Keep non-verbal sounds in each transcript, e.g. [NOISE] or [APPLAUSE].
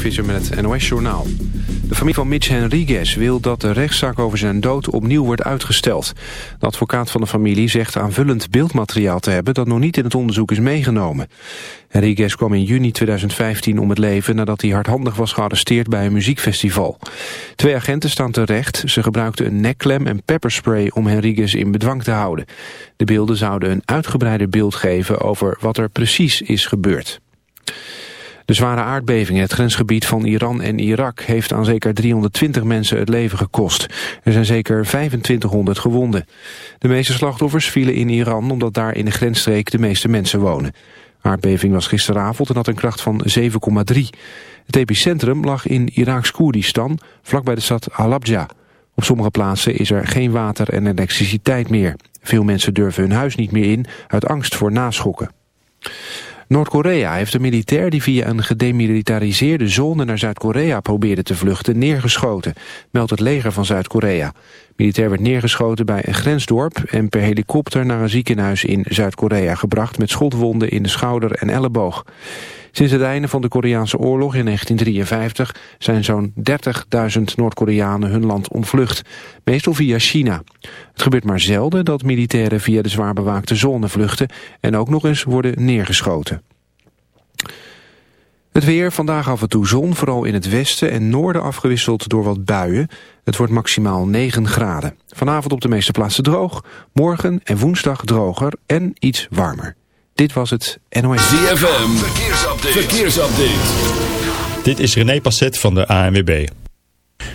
Visser met het NOS-journaal. De familie van Mitch Henriguez wil dat de rechtszaak over zijn dood opnieuw wordt uitgesteld. De advocaat van de familie zegt aanvullend beeldmateriaal te hebben... dat nog niet in het onderzoek is meegenomen. Henriguez kwam in juni 2015 om het leven nadat hij hardhandig was gearresteerd bij een muziekfestival. Twee agenten staan terecht. Ze gebruikten een nekklem en pepperspray om Henriguez in bedwang te houden. De beelden zouden een uitgebreider beeld geven over wat er precies is gebeurd. De zware aardbeving in het grensgebied van Iran en Irak heeft aan zeker 320 mensen het leven gekost. Er zijn zeker 2500 gewonden. De meeste slachtoffers vielen in Iran omdat daar in de grensstreek de meeste mensen wonen. Aardbeving was gisteravond en had een kracht van 7,3. Het epicentrum lag in Iraks Koerdistan, vlakbij de stad Halabja. Op sommige plaatsen is er geen water en elektriciteit meer. Veel mensen durven hun huis niet meer in uit angst voor naschokken. Noord-Korea heeft een militair die via een gedemilitariseerde zone naar Zuid-Korea probeerde te vluchten neergeschoten, meldt het leger van Zuid-Korea. Militair werd neergeschoten bij een grensdorp en per helikopter naar een ziekenhuis in Zuid-Korea gebracht met schotwonden in de schouder en elleboog. Sinds het einde van de Koreaanse oorlog in 1953 zijn zo'n 30.000 Noord-Koreanen hun land ontvlucht, meestal via China. Het gebeurt maar zelden dat militairen via de zwaar bewaakte zone vluchten en ook nog eens worden neergeschoten. Het weer, vandaag af en toe zon, vooral in het westen en noorden afgewisseld door wat buien. Het wordt maximaal 9 graden. Vanavond op de meeste plaatsen droog, morgen en woensdag droger en iets warmer. Dit was het NOS. ZFM, verkeersupdate. verkeersupdate. Dit is René Passet van de ANWB.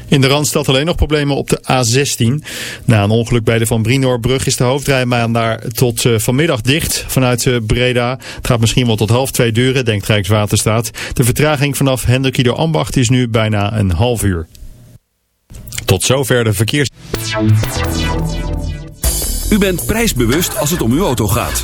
In de Randstad alleen nog problemen op de A16. Na een ongeluk bij de Van Brinoorbrug is de hoofdrijbaan daar tot uh, vanmiddag dicht vanuit uh, Breda. Het gaat misschien wel tot half twee duren, denkt Rijkswaterstaat. De vertraging vanaf Hendrikido Ambacht is nu bijna een half uur. Tot zover de verkeers... U bent prijsbewust als het om uw auto gaat.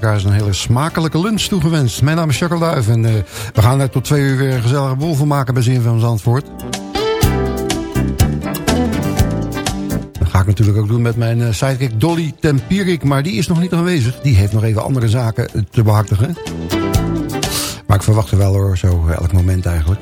Luisteraars, een hele smakelijke lunch toegewenst. Mijn naam is Jacques Duif en uh, we gaan er tot twee uur weer een gezellige boel van maken bij van Zandvoort. Dat ga ik natuurlijk ook doen met mijn uh, sidekick Dolly Tempierik, maar die is nog niet aanwezig. Die heeft nog even andere zaken te behartigen. Maar ik verwacht er wel hoor, zo elk moment eigenlijk.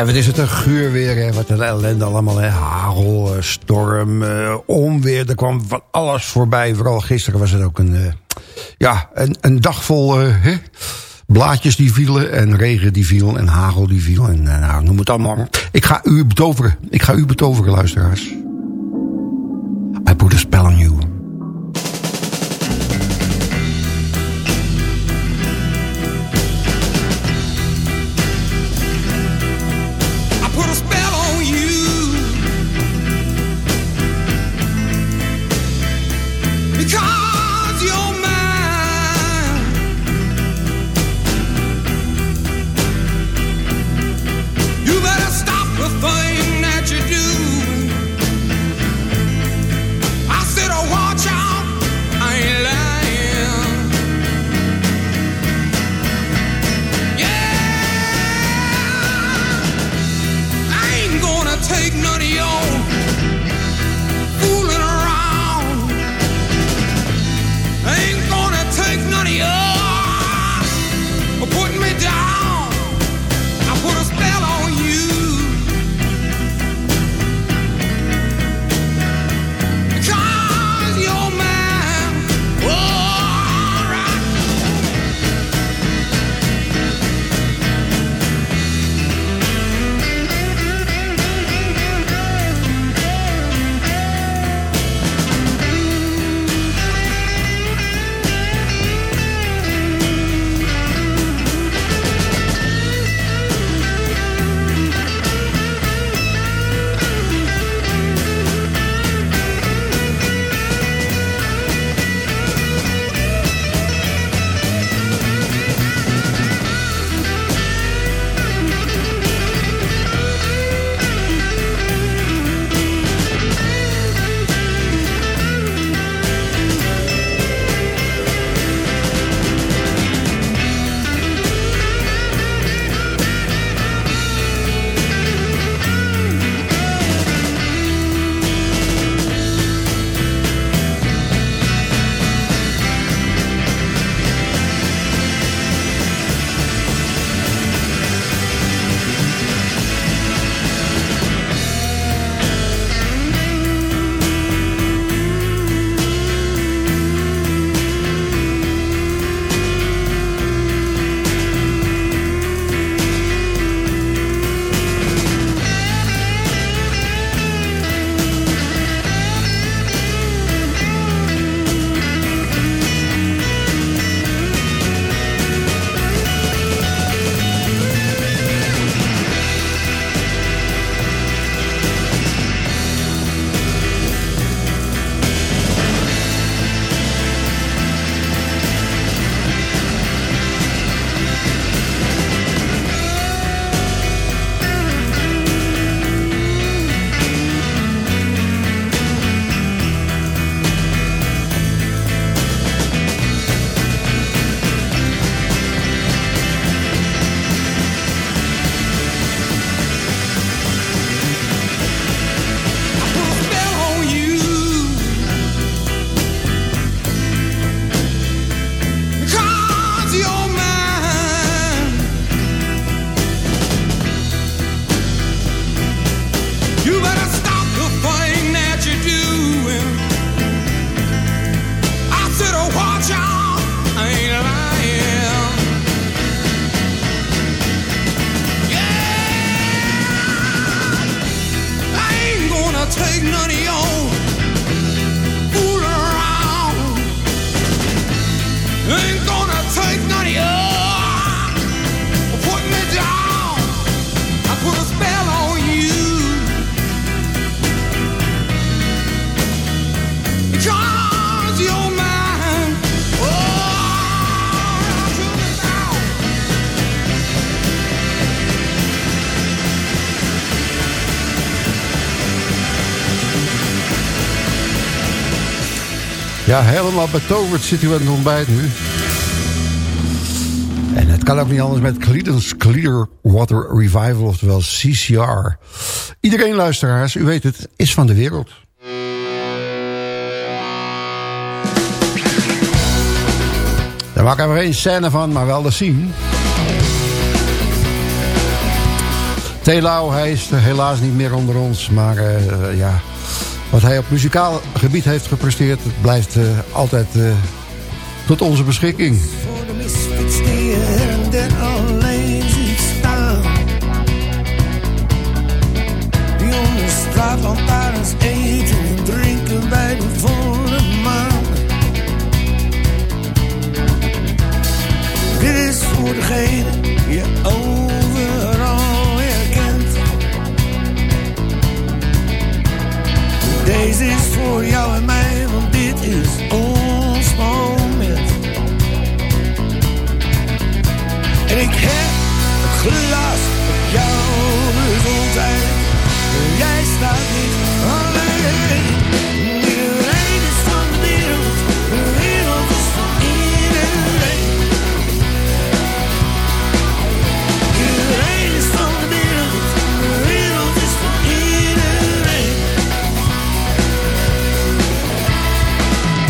En wat is het een geur weer, hè? wat een ellende allemaal. Hè? Hagel, eh, storm, eh, onweer, er kwam van alles voorbij. Vooral gisteren was het ook een, eh, ja, een, een dag vol hè? blaadjes die vielen en regen die viel en hagel die viel. En nou, noem het allemaal. Ik ga u betoveren, ik ga u betoveren, luisteraars. I put a spell on you. Ja, helemaal betoverd zit u aan het ontbijt nu. En het kan ook niet anders met Creedence Clearwater Revival, oftewel CCR. Iedereen luisteraars, u weet het, is van de wereld. Daar maken we geen scène van, maar wel de scene. Telau, hij is helaas niet meer onder ons. Maar uh, ja, wat hij op muzikaal gebied heeft gepresteerd... blijft uh, altijd uh, tot onze beschikking. voor degene je Deze is voor jou en mij, want dit is ons moment. En ik heb het glas op jouw gezondheid.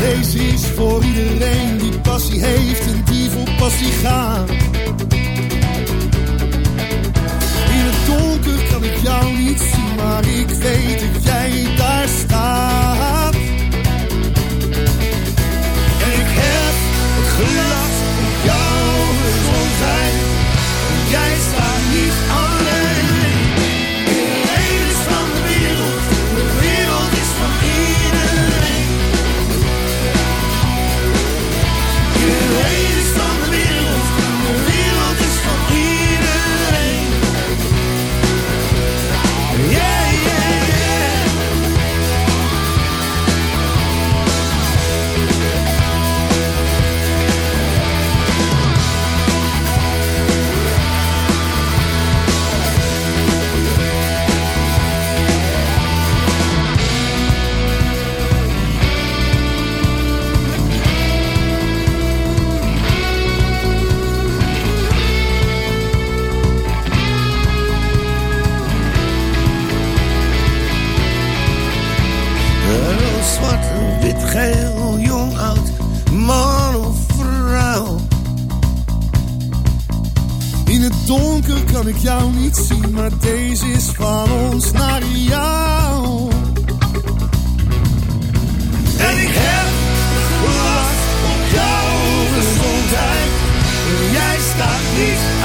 Deze is voor iedereen die passie heeft en die voor passie gaat. In het donker kan ik jou niet zien, maar ik weet dat jij daar staat. Kan ik jou niet zien, maar deze is van ons naar jou. En ik heb last op jouw gezondheid. Jij staat niet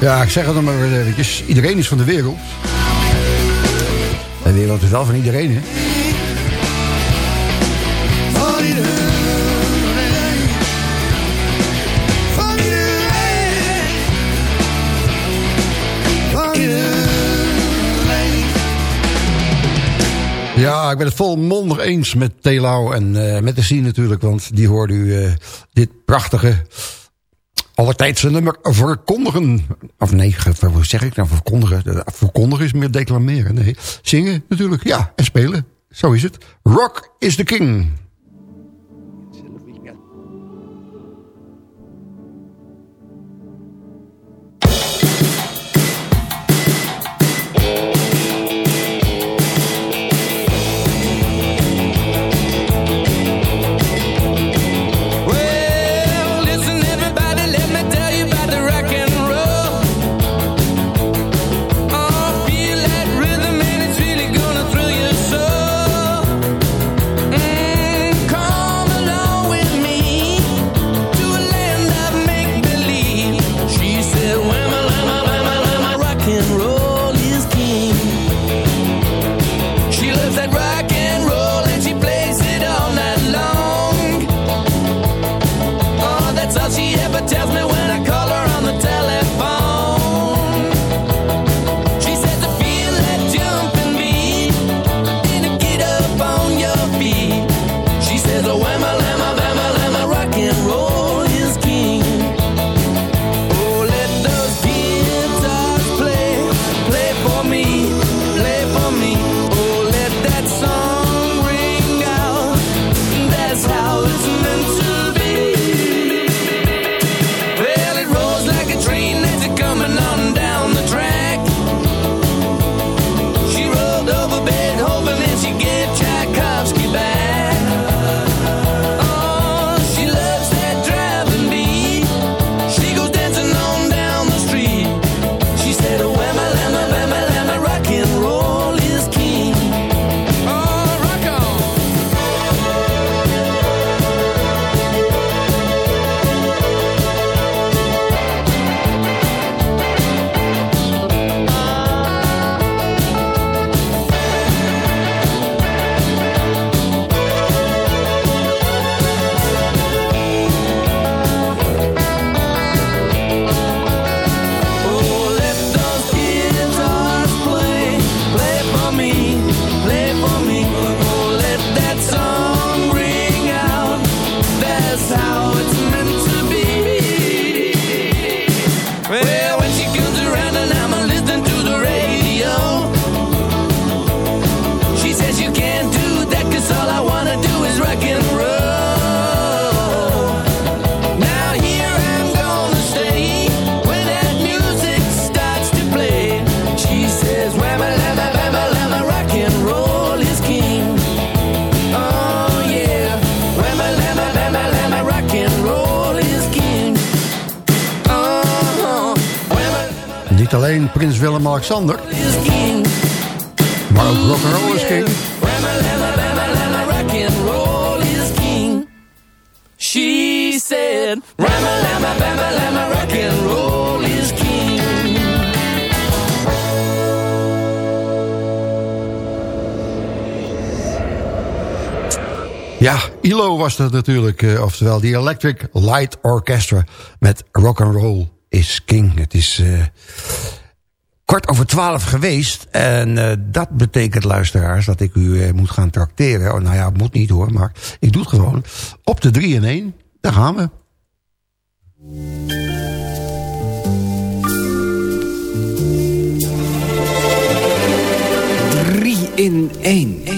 Ja, ik zeg het nog maar weer eventjes. Iedereen is van de wereld. De wereld is wel van iedereen, hè? Van iedereen. Ja, ik ben het volmondig eens met Telau en eh, met de scene natuurlijk. Want die hoorde u eh, dit prachtige allertijdse nummer verkondigen. Of nee, hoe zeg ik nou verkondigen? Eh, Verkondigen is meer declameren. Nee, zingen natuurlijk. Ja, en spelen. Zo is het. Rock is the king. Prins Willem-Alexander, maar ook rock'n'roll is king. She said, rock and roll is king. Ja, ILO was dat natuurlijk, uh, oftewel die Electric Light Orchestra met Rock and Roll is King. Het is uh, kwart over twaalf geweest en uh, dat betekent, luisteraars, dat ik u moet gaan trakteren. Oh, nou ja, moet niet hoor, maar ik doe het gewoon. Op de 3 in 1, daar gaan we. Drie in één.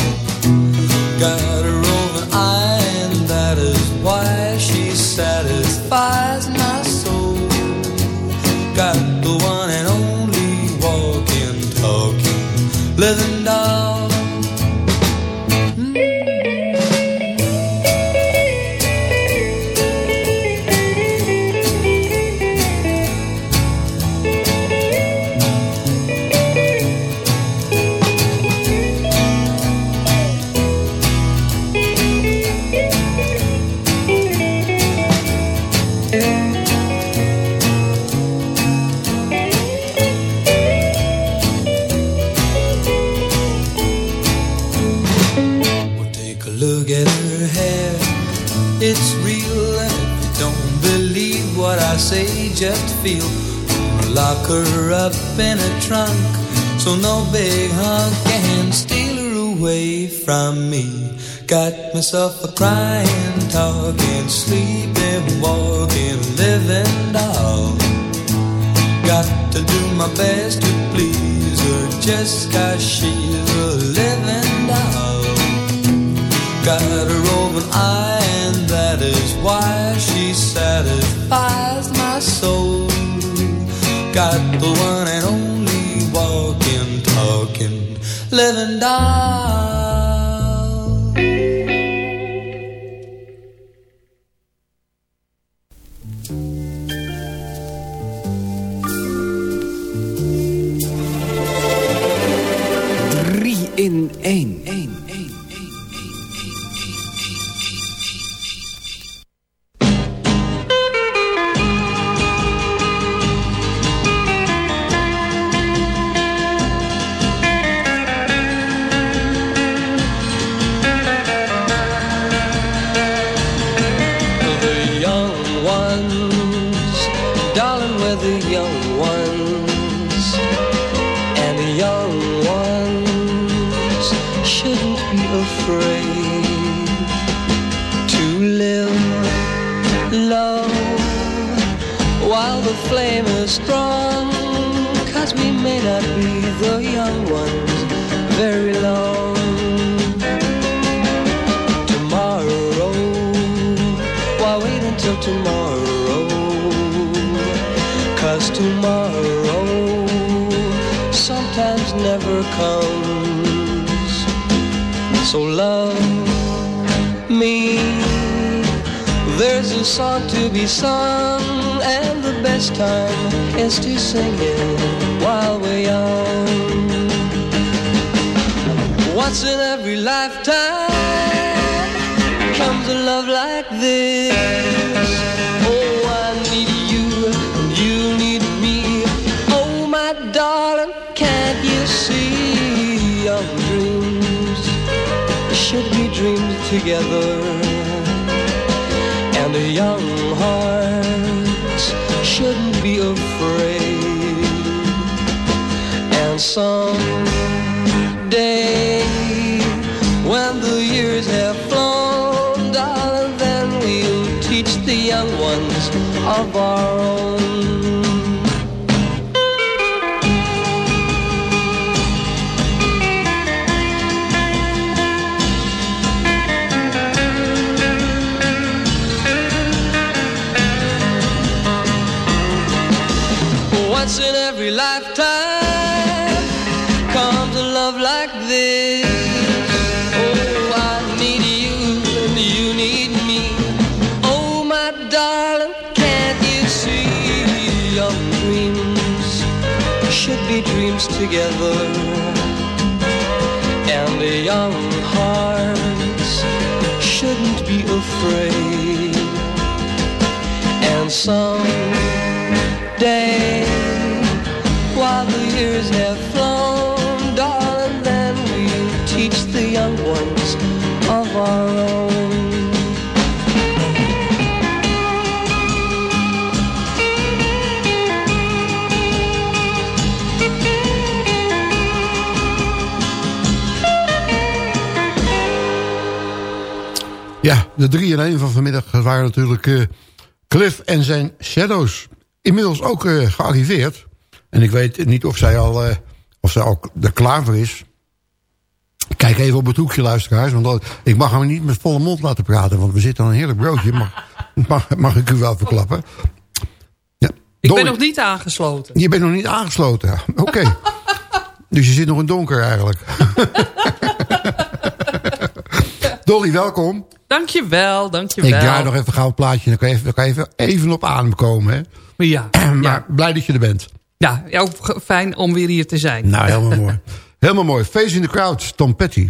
Got a roving eye, and that is why she satisfies my soul. Got the one and only walking, talking, living just feel. Lock her up in a trunk, so no big hunk can steal her away from me. Got myself a crying, talking, sleeping, walking, living doll. Got to do my best to please her just cause she's a living doll. Got a roving eye and that is why she satisfies my soul. Got the one and only walking, talking, living doll. Drie in één. Low while the flame is strong. Cause we may not be the young ones very long tomorrow. Why wait until tomorrow? Cause tomorrow sometimes never comes. So love A song to be sung, and the best time is to sing it while we're young. Once in every lifetime comes a love like this. Oh, I need you, and you need me. Oh, my darling, can't you see our dreams should be dreamed together? Young hearts shouldn't be afraid. And someday, when the years have flown, darling, then we'll teach the young ones of our young hearts shouldn't be afraid. And someday, de 3 in 1 van vanmiddag waren natuurlijk eh, Cliff en zijn Shadows. Inmiddels ook eh, gearriveerd. En ik weet niet of zij al, eh, of zij al er klaar voor is. Kijk even op het hoekje, luisteraars. Want dat- ik mag hem niet met volle mond laten praten. Want we zitten aan een heerlijk broodje. Mag, [LAUGHS] mag, mag ik u wel verklappen? Ja. Ik Dolly, ben nog niet aangesloten. Je bent nog niet aangesloten. Oké. [LAUGHS] dus je zit nog in donker eigenlijk. [LAUGHS] Dolly, welkom. Dankjewel, dankjewel. Ik draai nog even gauw een plaatje. Dan kan je even, dan kan je even, even op adem komen. Hè? Ja, [CLEARS THROAT] Maar blij dat je er bent. ja, ook fijn om weer hier te zijn. Nou, helemaal mooi. [LAUGHS] Helemaal mooi. Face in the crowd, Tom Petty.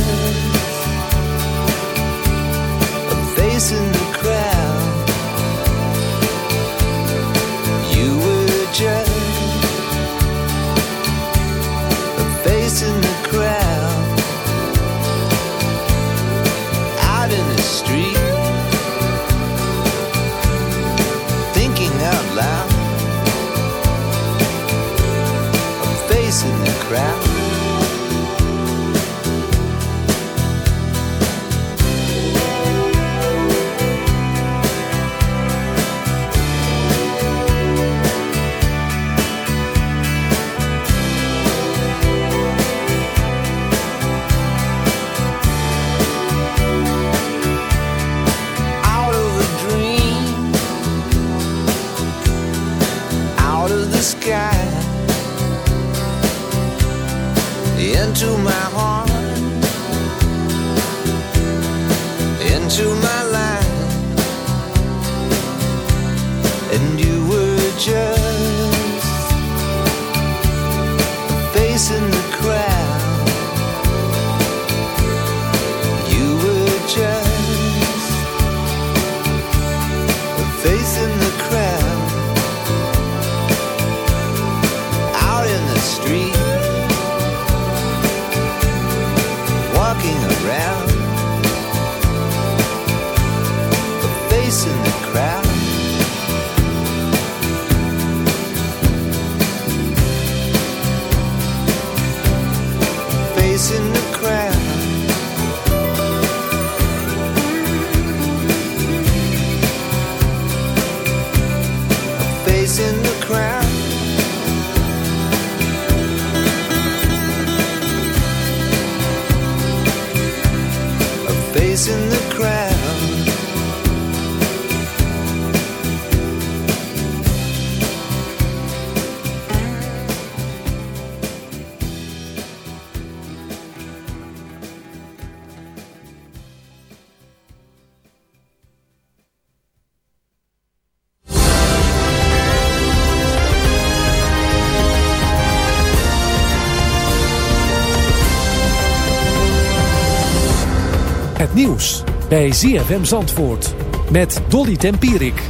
into my heart, into my bij ZFM Zandvoort met Dolly Tempierik.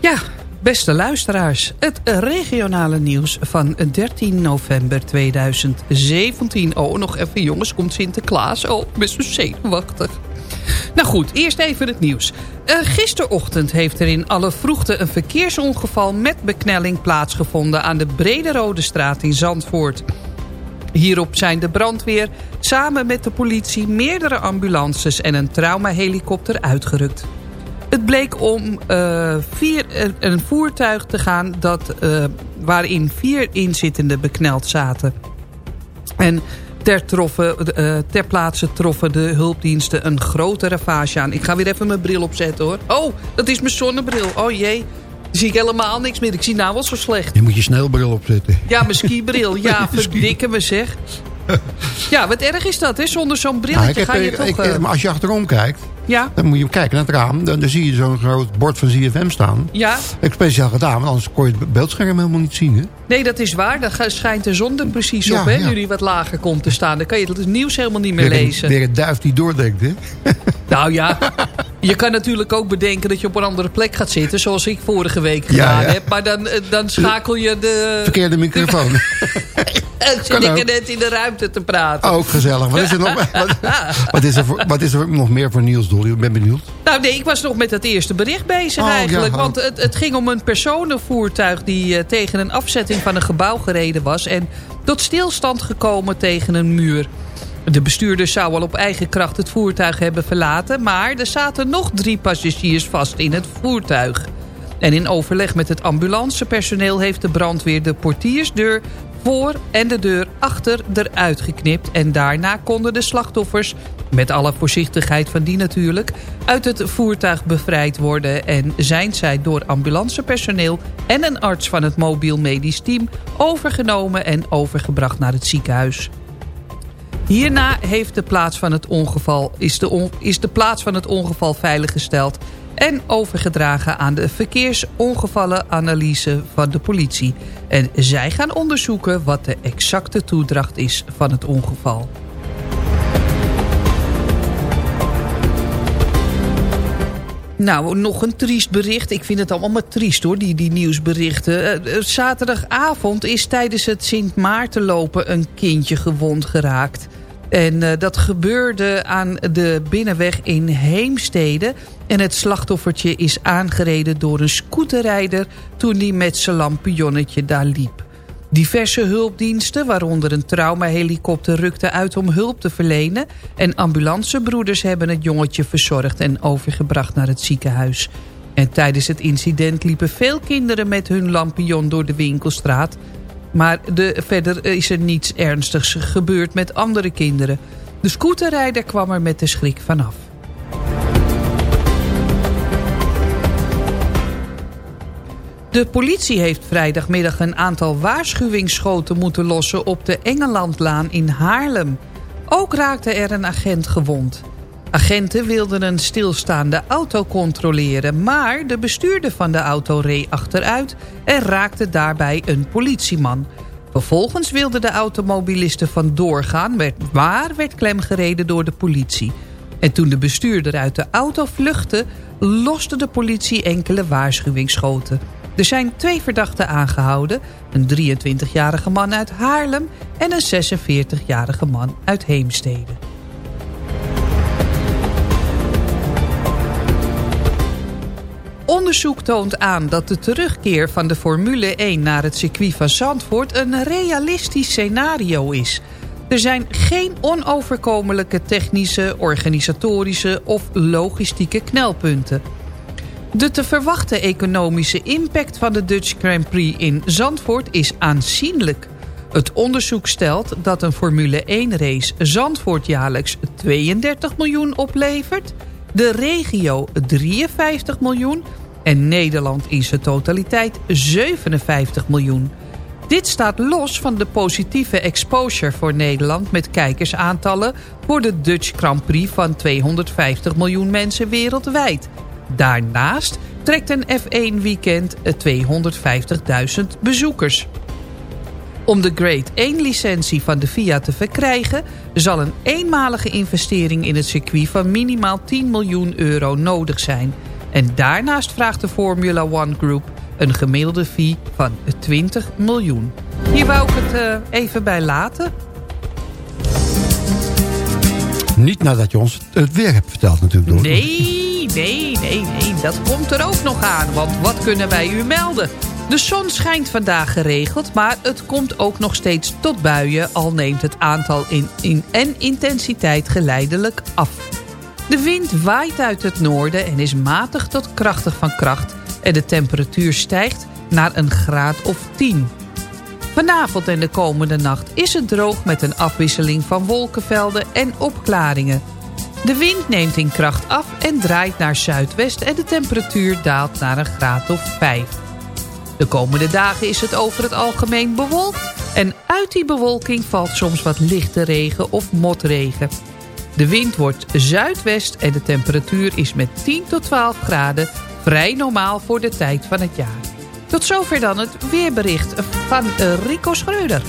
Ja, Beste luisteraars, het regionale nieuws van 13 november 2017. Oh, nog even jongens, komt Sinterklaas. Oh, ik ben zenuwachtig. Nou goed, eerst even het nieuws. Uh, gisterochtend heeft er in alle vroegte een verkeersongeval met beknelling plaatsgevonden aan de Brede Rode Straat in Zandvoort. Hierop zijn de brandweer samen met de politie meerdere ambulances en een traumahelikopter uitgerukt. Het bleek om uh, vier, een voertuig te gaan dat, uh, waarin vier inzittenden bekneld zaten. En ter, troffen, ter plaatse troffen de hulpdiensten een grote ravage aan. Ik ga weer even mijn bril opzetten hoor. Oh, dat is mijn zonnebril. Oh jee. Zie ik helemaal niks meer. Ik zie nou wel zo slecht. Je moet je sneeuwbril opzetten. Ja, mijn skibril. [LAUGHS] Ja, verdikken me zeg. Ja, wat erg is dat, hè? Zonder zo'n brilletje Nou, ga je ik- toch... ik- eh, maar als je achterom kijkt, ja, dan moet je kijken naar het raam. Dan, dan zie je zo'n groot bord van ZFM staan. ja. Ik heb speciaal gedaan, want anders kon je het beeldscherm helemaal niet zien. Hè? Nee, dat is waar. Ga- schijnt de zon er precies Ja, op, hè? ja. Nu die wat lager komt te staan. Dan kan je het nieuws helemaal niet meer Weer een, lezen. weer een duif die doordenkt, hè? Nou ja, [LAUGHS] je kan natuurlijk ook bedenken dat je op een andere plek gaat zitten. Zoals ik vorige week gedaan ja. heb. Maar dan, eh, dan schakel je de... Verkeerde microfoon. [LAUGHS] En zit ik er net in de ruimte te praten. Ook gezellig. Wat is er nog, [LAUGHS] wat, wat is er voor, wat is er nog meer voor Niels Dolly? Ik ben benieuwd. Nou nee, ik was nog met dat eerste bericht bezig Oh, eigenlijk. ja, want het, het ging om een personenvoertuig die eh, tegen een afzetting van een gebouw gereden was. En tot stilstand gekomen tegen een muur. De bestuurder zou al op eigen kracht het voertuig hebben verlaten. Maar er zaten nog drie passagiers vast in het voertuig. En in overleg met het ambulancepersoneel heeft de brandweer de portiersdeur voor en de deur achter eruit geknipt. En daarna konden de slachtoffers, met alle voorzichtigheid van die natuurlijk, uit het voertuig bevrijd worden. En zijn zij door ambulancepersoneel en een arts van het mobiel medisch team overgenomen en overgebracht naar het ziekenhuis. Hierna heeft de plaats van het ongeval, is, de is de plaats van het ongeval veiliggesteld... en overgedragen aan de verkeersongevallenanalyse van de politie. En zij gaan onderzoeken wat de exacte toedracht is van het ongeval. Nou, nog een triest bericht. Ik vind het allemaal triest hoor, die, die nieuwsberichten. Eh, eh, zaterdagavond is tijdens het Sint Maartenlopen een kindje gewond geraakt. En eh, dat gebeurde aan de binnenweg in Heemstede. En het slachtoffertje is aangereden door een scooterrijder... toen die met zijn lampionnetje daar liep. Diverse hulpdiensten, waaronder een traumahelikopter, rukten uit om hulp te verlenen. En ambulancebroeders hebben het jongetje verzorgd en overgebracht naar het ziekenhuis. En tijdens het incident liepen veel kinderen met hun lampion door de winkelstraat. Maar de, verder is er niets ernstigs gebeurd met andere kinderen. De scooterrijder kwam er met de schrik vanaf. De politie heeft vrijdagmiddag een aantal waarschuwingsschoten moeten lossen op de Engelandlaan in Haarlem. Ook raakte er een agent gewond. Agenten wilden een stilstaande auto controleren... maar de bestuurder van de auto reed achteruit en raakte daarbij een politieman. Vervolgens wilden de automobilisten vandoor gaan... maar werd klemgereden door de politie. En toen de bestuurder uit de auto vluchtte... loste de politie enkele waarschuwingsschoten. Er zijn twee verdachten aangehouden. Een 23-jarige man uit Haarlem... en een 46-jarige man uit Heemstede. Onderzoek toont aan dat de terugkeer van de Formule 1 naar het circuit van Zandvoort een realistisch scenario is. Er zijn geen onoverkomelijke technische, organisatorische of logistieke knelpunten. De te verwachten economische impact van de Dutch Grand Prix in Zandvoort is aanzienlijk. Het onderzoek stelt dat een Formule 1 race Zandvoort jaarlijks 32 miljoen oplevert... de regio 53 miljoen en Nederland in zijn totaliteit 57 miljoen. Dit staat los van de positieve exposure voor Nederland... met kijkersaantallen voor de Dutch Grand Prix van 250 miljoen mensen wereldwijd. Daarnaast trekt een F1-weekend 250.000 bezoekers. Om de Grade 1-licentie van de FIA te verkrijgen... zal een eenmalige investering in het circuit van minimaal 10 miljoen euro nodig zijn. En daarnaast vraagt de Formula One Group Een gemiddelde fee van 20 miljoen. Hier wou ik het eh, even bij laten. Niet nadat je ons het weer hebt verteld natuurlijk. Door. Nee, nee, nee, nee. Dat komt er ook nog aan. Want wat kunnen wij u melden? De zon schijnt vandaag geregeld, maar het komt ook nog steeds tot buien... al neemt het aantal in, in en intensiteit geleidelijk af. De wind waait uit het noorden en is matig tot krachtig van kracht... en de temperatuur stijgt naar een graad of 10. Vanavond en de komende nacht is het droog met een afwisseling van wolkenvelden en opklaringen. De wind neemt in kracht af en draait naar zuidwest en de temperatuur daalt naar een graad of 5. De komende dagen is het over het algemeen bewolkt en uit die bewolking valt soms wat lichte regen of motregen. De wind wordt zuidwest en de temperatuur is met 10 tot 12 graden vrij normaal voor de tijd van het jaar. Tot zover dan het weerbericht van eh, Rico Schreuder.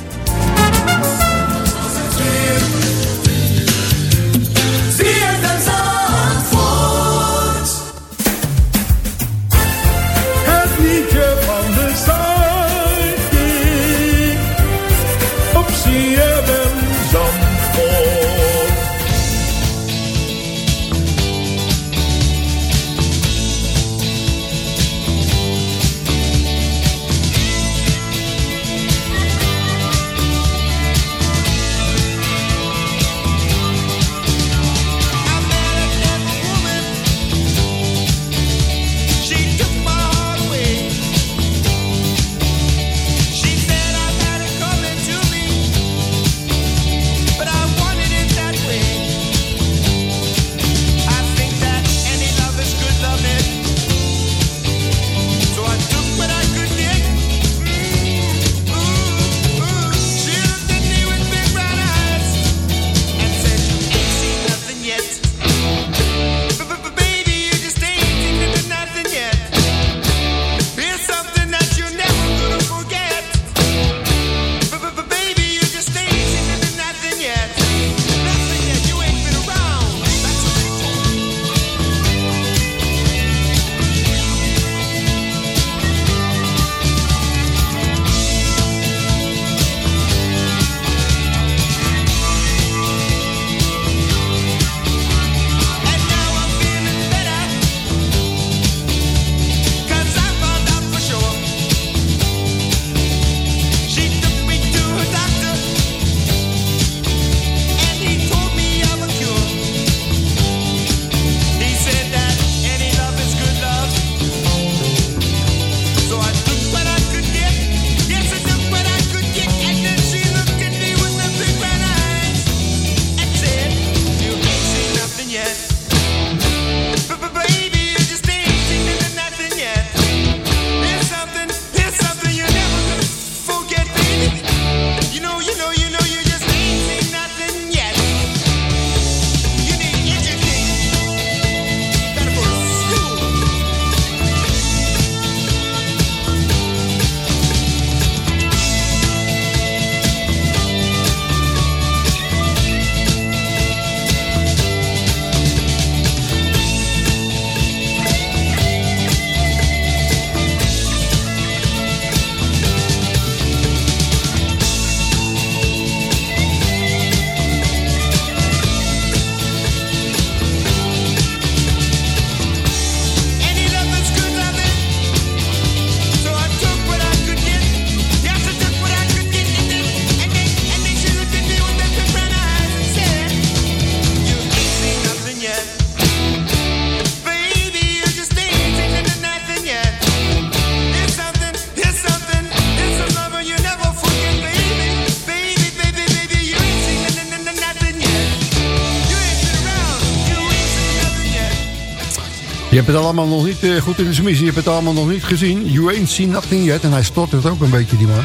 Hebt het allemaal nog niet eh, goed in de smissie. Je hebt het allemaal nog niet gezien. You ain't seen nothing yet. En hij stottert ook een beetje, die man.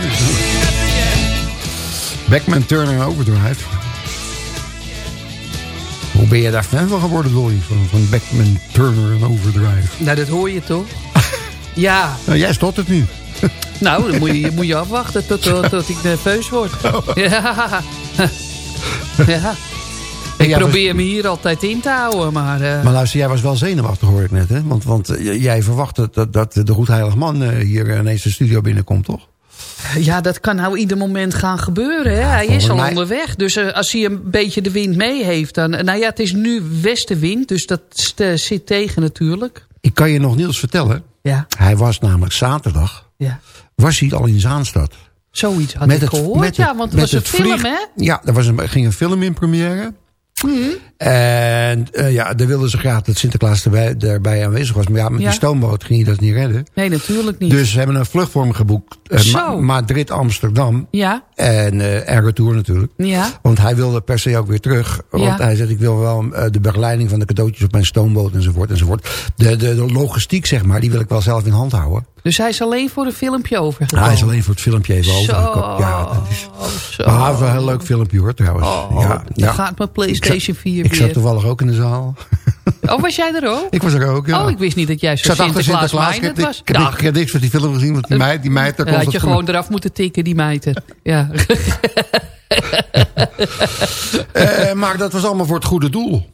Backman Turner Overdrive. Hoe ben je daar fan van geworden, Dolly? Van, van Backman Turner en Overdrive. Nou, dat hoor je toch? [LAUGHS] Ja, Nou, jij stottert nu. [LAUGHS] nou, dan moet je, moet je afwachten tot, tot, tot ik nerveus word. [LAUGHS] Ja. ja. Ik jij was- probeer me hier altijd in te houden, maar... eh, Maar luister, jij was wel zenuwachtig, hoor ik net. Hè? Want, want eh, jij verwacht dat, dat, de Goed Heilig Man eh, hier ineens de studio binnenkomt, toch? Ja, dat kan nou ieder moment gaan gebeuren. Hè? hij is al mij- onderweg. Dus eh, als hij een beetje de wind mee heeft... dan, nou ja, het is nu westenwind, dus dat zit tegen natuurlijk. Ik kan je nog nieuws vertellen. Ja, Hij was namelijk zaterdag, ja. was hij al in Zaanstad. Zoiets had ik gehoord, ja, want het was een het film, vlieg- hè? Ja, er was een, ging een film in première. En eh, ja, daar wilden ze graag dat Sinterklaas erbij, erbij aanwezig was. Maar ja, met Ja. die stoomboot ging je dat niet redden. Nee, natuurlijk niet. Dus ze hebben een vluchtvorm geboekt. eh, Zo. Ma- Madrid-Amsterdam. Ja, En, eh en retour natuurlijk. ja. Want hij wilde per se ook weer terug. Want Ja. hij zegt, ik wil wel eh, de begeleiding van de cadeautjes op mijn stoomboot enzovoort. enzovoort. De, de, de logistiek, zeg maar, die wil ik wel zelf in hand houden. Dus hij is alleen voor een filmpje overgekomen. Hij is alleen voor het filmpje even overgekomen. Ja, dat is, zo. maar het een heel leuk filmpje hoor, trouwens. Oh, ja, dan ja. gaat mijn PlayStation 4 Ik zat weer. toevallig ook in de zaal. Oh, was jij er ook? [LAUGHS] Ik was er ook, ja. Oh, ik wist niet dat jij Ik zo Sinterklaas Sinterklaas. Ik ik, was. heb, ik heb niks van die film gezien, want die meid, die meid daar Dan had je gewoon eraf moeten tikken, die meiden. Ja. [LAUGHS] Eh, maar dat was allemaal voor het goede doel.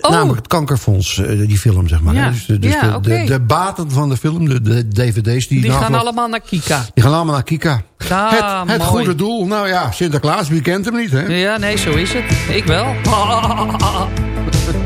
Oh. Namelijk het kankerfonds, eh, die film, zeg maar. Ja. Dus, de, dus Ja, de, de, baten van de film, de, de dvd's... Die, Die gaan allemaal naar Kika. die gaan allemaal naar Kika. Het het goede doel. Nou ja, Sinterklaas, wie kent hem niet, hè? Ja, nee, zo is het. Ik wel. [LAUGHS]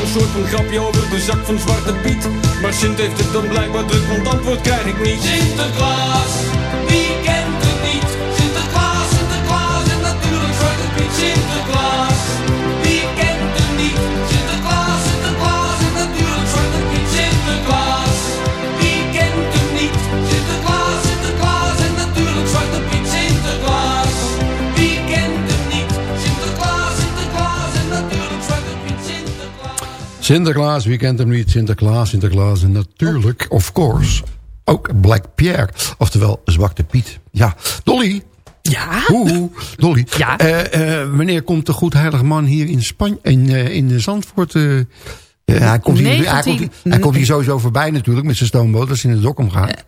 Een soort van grapje over de zak van Zwarte Piet. Maar Sint heeft het dan blijkbaar druk, want antwoord krijg ik niet. Sinterklaas, Sinterklaas, wie kent hem niet? Sinterklaas, Sinterklaas en natuurlijk, of course, ook Black Pierre. Oftewel Zwarte Piet. Ja, Dolly. Ja? Hoe, Dolly. Ja? Eh, wanneer komt de goed heilige man hier in, Spanje, in, eh, in Zandvoort? hij, komt hier, hij, 19 komt, hij komt hier sowieso voorbij natuurlijk met zijn stoomboot als hij in de Dokkum gaat.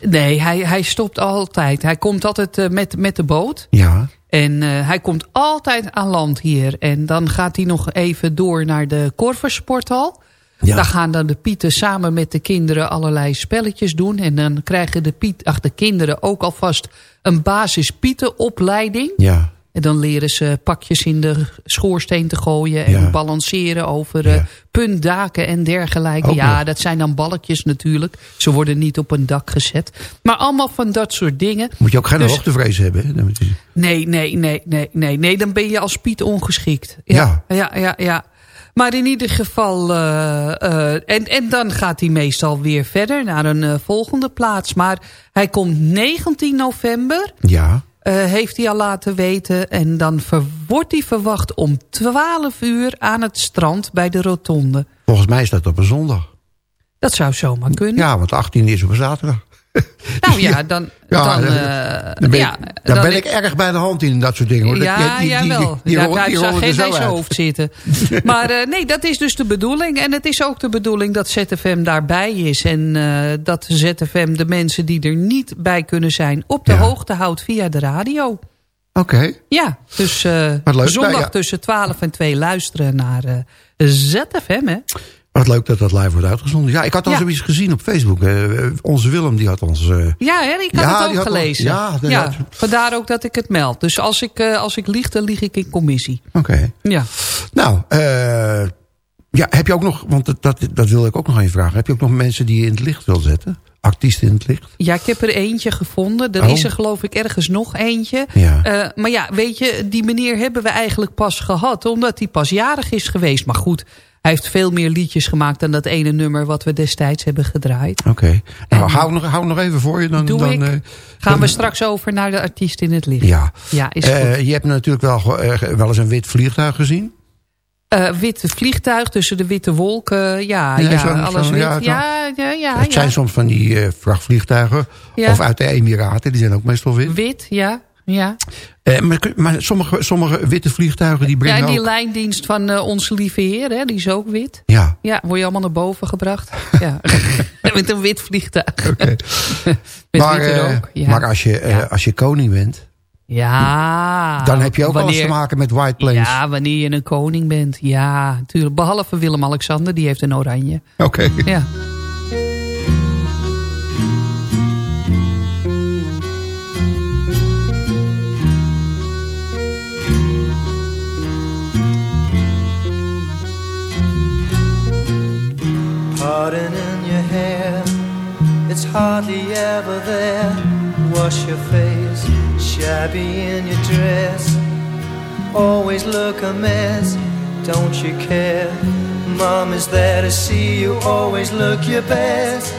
Nee, hij, hij stopt altijd. Hij komt altijd eh, met, met de boot. Ja. En eh, hij komt altijd aan land hier. En dan gaat hij nog even door naar de Korversporthal. Ja. Daar gaan dan de pieten samen met de kinderen allerlei spelletjes doen. En dan krijgen de, piet, ach, de kinderen ook alvast een basis pietenopleiding. Ja. En dan leren ze pakjes in de schoorsteen te gooien. En Ja. balanceren over eh, puntdaken en dergelijke. Ook ja, nog. dat zijn dan balkjes natuurlijk. Ze worden niet op een dak gezet. Maar allemaal van dat soort dingen. Moet je ook geen Dus- hoogtevrees hebben. Hè? Nee, nee, nee, nee, nee, nee. Dan ben je als Piet ongeschikt. Ja, ja, ja. ja, Maar in ieder geval... eh, eh, en, en dan gaat hij meestal weer verder naar een volgende plaats. Maar hij komt 19 november... Ja. Eh, heeft hij al laten weten. En dan wordt hij verwacht om 12 uur aan het strand bij de rotonde. Volgens mij is dat op een zondag. Dat zou zomaar kunnen. Ja, want 18 is op een zaterdag. [LAUGHS] Nou ja, dan... Ja, dan, ben, ja, dan dan ben ik erg bij de hand in dat soort dingen. Hoor. Ja, die- die- die- jawel. die Daar rollen geen zo hoofd zitten. [LAUGHS] Maar eh, nee, dat is dus de bedoeling. En het is ook de bedoeling dat ZFM daarbij is. En eh, dat ZFM de mensen die er niet bij kunnen zijn... op de hoogte houdt via de radio. Oké. Ja, dus eh, zondag Nou ja. tussen 12 en 2 luisteren naar ZFM, hè? Wat leuk dat dat live wordt uitgezonden. Ja, ik had al Ja. zoiets gezien op Facebook. Eh, onze Willem die had ons... eh, Ja, hè, ik had Ja, het ook gelezen. ja, had- vandaar ook dat ik het meld. Dus als ik, eh, als ik lieg, dan lieg ik in commissie. Oké. Ja. Nou, eh, ja, heb je ook nog... Want dat, dat, dat wilde ik ook nog even vragen. Heb je ook nog mensen die je in het licht wil zetten? Artiesten in het licht? Ja, ik heb er eentje gevonden. Er Oh. is er geloof ik ergens nog eentje. Ja. Eh, maar ja, weet je, die meneer hebben we eigenlijk pas gehad... omdat hij pas jarig is geweest. Maar goed, hij heeft veel meer liedjes gemaakt... dan dat ene nummer wat we destijds hebben gedraaid. Oké. Nou, hou, nog, hou nog even voor je. Dan, Doe dan, ik. eh, Gaan dan- we straks over naar de artiest in het licht. Ja. Ja, is Eh, goed. je hebt natuurlijk wel, eh, wel eens een wit vliegtuig gezien. Eh, witte vliegtuig tussen de witte wolken. Ja, Ja, ja, alles wit. ja, Ja, ja, ja. het zijn soms van die vrachtvliegtuigen. Of uit de Emiraten. Die zijn ook meestal wit. Wit, ja. Ja, Eh, maar maar sommige, sommige witte vliegtuigen die ja brengen en die ook... lijndienst van eh, onze lieve heer, hè, die is ook wit. Ja. Ja, word je allemaal naar boven gebracht. [LAUGHS] ja. [LAUGHS] Met een wit vliegtuig. [LAUGHS] Met maar, eh. Ja. maar als je, als je koning bent... ja. dan heb je ook wanneer, alles te maken met White Plains. Ja, wanneer je een koning bent. Ja, natuurlijk. Behalve Willem-Alexander, die heeft een oranje. Oké. Ja. Pardon in your hair, it's hardly ever there. Wash your face, shabby in your dress. Always look a mess, don't you care? Mom is there to see you, always look your best.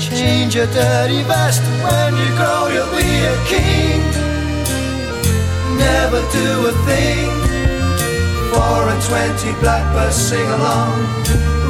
Change your dirty vest when you grow, you'll be a king. Never do a thing. Four and twenty blackbirds sing along.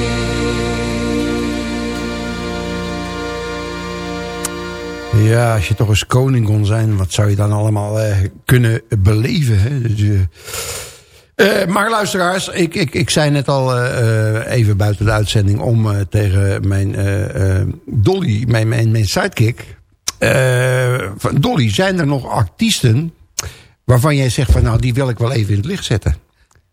Ja, als je toch eens koning kon zijn, wat zou je dan allemaal eh, kunnen beleven? Hè? Dus, eh, eh, maar luisteraars, ik, ik, ik zei net al even buiten de uitzending om tegen mijn Dolly, mijn, mijn, mijn sidekick. van Dolly, zijn er nog artiesten waarvan jij zegt van nou die wil ik wel even in het licht zetten?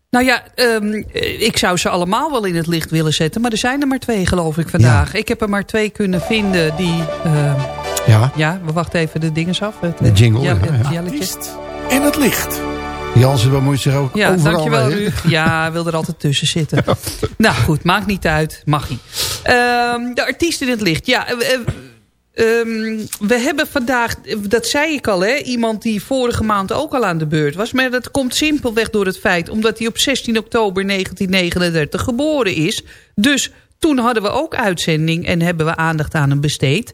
Nou ja, ehm, eh, ik zou ze allemaal wel in het licht willen zetten. Maar er zijn er maar twee, geloof ik, vandaag. Ik heb er maar twee kunnen vinden die... Ja, ja, we wachten even de dingen af. Het, de jingle. Ja, Ja, het. In het licht. Jansen bemoeit zich ook Ja, overal dankjewel mee? Ruud. Ja, hij wil er altijd tussen zitten. nou goed, maakt niet uit. Mag niet. Ehm, de artiest in het licht. Ja, eh, eh, ehm, we hebben vandaag, dat zei ik al, hè, iemand die vorige maand ook al aan de beurt was. Maar dat komt simpelweg door het feit, omdat hij op 16 oktober 1939 geboren is. Dus toen hadden we ook uitzending en hebben we aandacht aan hem besteed.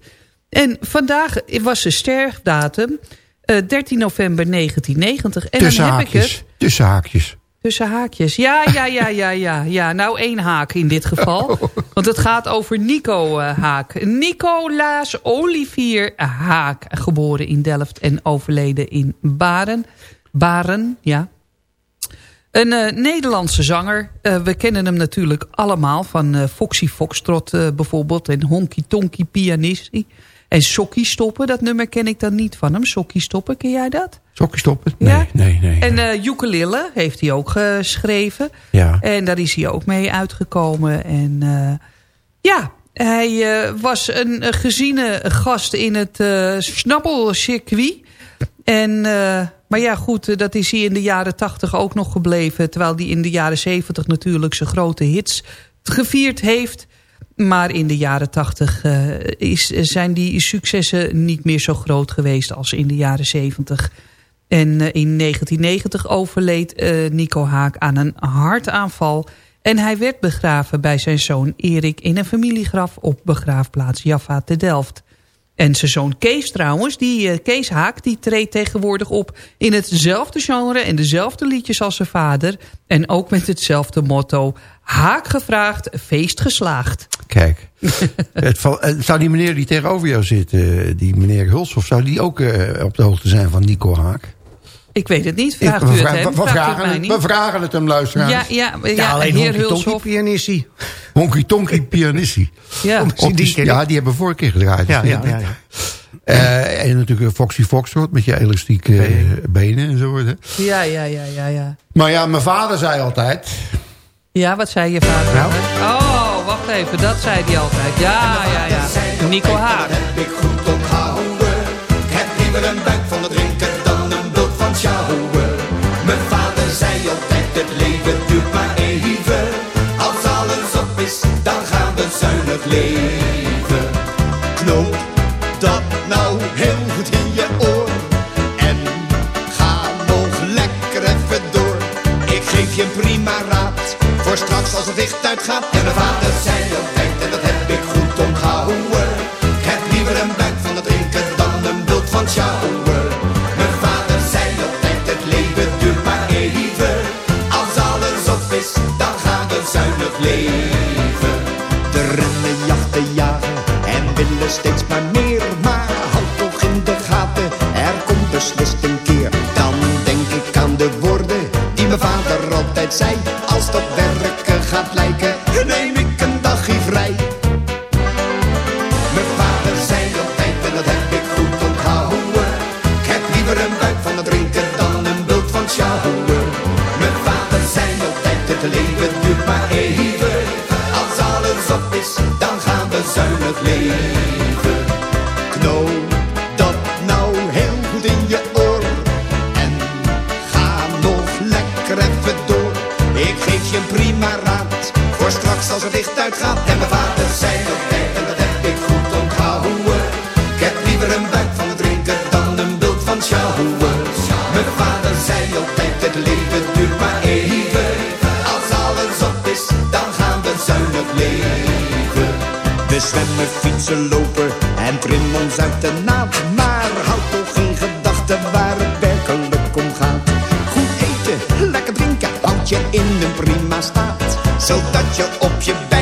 En vandaag was de sterfdatum, eh, 13 november 1990. En Tussen dan heb ik het... haakjes. Tussen haakjes. Tussen haakjes. Ja, ja, ja, ja, ja. ja. Nou, één haak in dit geval. [LAUGHS] Want het gaat over Nico eh, Haak. Nicolaas Olivier Haak. Geboren in Delft en overleden in Baren. Baren, ja. Een eh, Nederlandse zanger. We kennen hem natuurlijk allemaal van Foxy Foxtrot bijvoorbeeld. En Honky Tonky Pianisti. En Sokkie Stoppen, dat nummer ken ik dan niet van hem. Sokkie Stoppen, ken jij dat? Sokkie stoppen? Nee, Ja? nee, nee. En eh Ukulele heeft hij ook geschreven. Ja. En daar is hij ook mee uitgekomen. En eh, ja, hij eh, was een geziene gast in het eh snappelcircuit. En, maar ja, goed, dat is hij in de jaren tachtig ook nog gebleven. Terwijl hij in de jaren zeventig natuurlijk zijn grote hits gevierd heeft. Maar in de jaren tachtig is zijn die successen niet meer zo groot geweest als in de jaren zeventig. En eh, in 1990 overleed eh, Nico Haak aan een hartaanval. En hij werd begraven bij zijn zoon Erik in een familiegraf op begraafplaats Jaffa te Delft. En zijn zoon Kees trouwens, die, eh, Kees Haak, die treedt tegenwoordig op in hetzelfde genre en dezelfde liedjes als zijn vader. En ook met hetzelfde motto, Haak gevraagd, feest geslaagd. Kijk, [LAUGHS] het val- eh, zou die meneer die tegenover jou zit, eh, die meneer Hulshoff, zou die ook eh, op de hoogte zijn van Nico Haak? Ik weet het niet, vraagt Ik- u we, het vra- hem, we, we vraagt u het vragen mij het, niet. we vragen het hem, luisteraars. Ja, ja, ja, Ja, alleen heer Hulshoff. pianistie. Honky Tonky Pianisti. Ja. [LAUGHS] Die- ja, die hebben we vorige keer gedraaid. Ja, ja, ja, ja. En natuurlijk Foxy Foxtrot met je elastieke benen en zo. hè. Ja, ja, ja, ja, ja. Maar ja, mijn vader zei altijd... Ja, wat zei je vader? Nou? Oh, wacht even, dat zei hij altijd. Ja, ja, ja. Nico Haak. heb ik goed onthouden. Ik heb liever een buik van het drinken dan een bult van sjouwen. Mijn vader zei altijd, het leven duurt maar even. Als alles op is, dan gaan we zuinig leven. Knoop dat nou heel goed in je oor. En ga nog lekker even door. Ik geef je een prima straks als het licht uitgaat. En mijn vader zei altijd, en dat heb ik goed onthouden. Ik heb liever een buik van het drinken dan een bult van sjouwen. Mijn vader zei altijd, het leven duurt maar even. Als alles op is, dan gaan we zuinig leven. De rennen jachten jagen en willen steeds maar meer. Maar houd toch in de gaten, er komt beslist een keer. Dan denk ik aan de woorden die mijn vader altijd zei. Leven duurt maar even. Als alles op is, dan gaan we zuinig leven. Zwemmen, fietsen, lopen en trimmen ons uit de naad. Maar houd toch geen gedachten waar het werkelijk om gaat. Goed eten, lekker drinken, houd je in een prima staat. Zodat je op je beide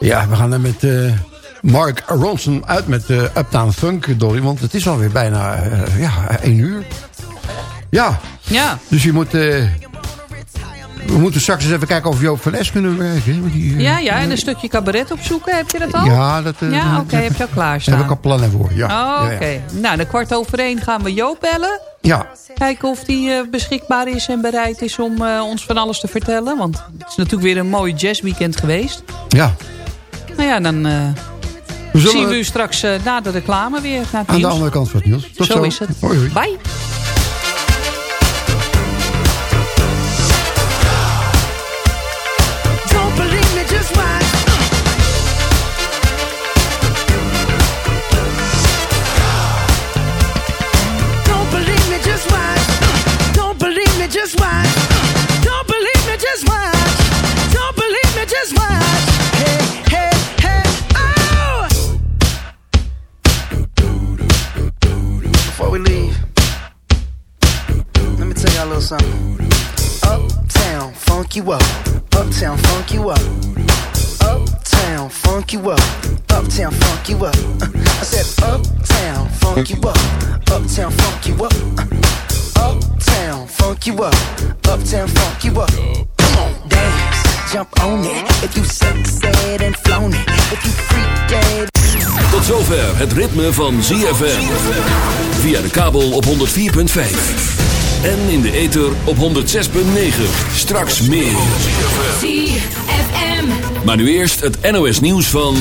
Ja, we gaan er met eh, Mark Ronson uit met eh, Uptown Funk, Dolly. Want het is alweer bijna eh, ja, één uur. Ja, Ja. dus je moet... we moeten straks eens even kijken of Joop van Es kunnen werken. die, eh, Ja, ja, en een stukje cabaret opzoeken. Heb je dat al? Ja, dat, eh, Ja, oké, heb je al Daar klaarstaan. heb ik al plannen voor, ja. Oh, oké. ja. Nou, de kwart over één gaan we Joop bellen. Ja, Kijken of die eh, beschikbaar is en bereid is om ons van alles te vertellen. Want het is natuurlijk weer een mooi jazzweekend geweest. ja. Nou ja, dan We zien we u straks na de reclame weer. Na het aan de andere kant van het nieuws. Tot zo, zo. is het. Hoi, hoi. Bye. Little something. Uptown, funk you up. Uptown, funk you up. Uptown, funk you up. Uptown, funk you up. [LAUGHS] I said, Uptown, funk you up. Uptown, funk you up. Uptown, funk you up. Uptown, funk you up. Come on, dance, jump on it. If you succeed and flown it. If you freak dead. Tot zover het ritme van ZFM. Via de kabel op 104.5. En in de ether op 106.9. Straks meer. ZFM. Maar nu eerst het NOS nieuws van...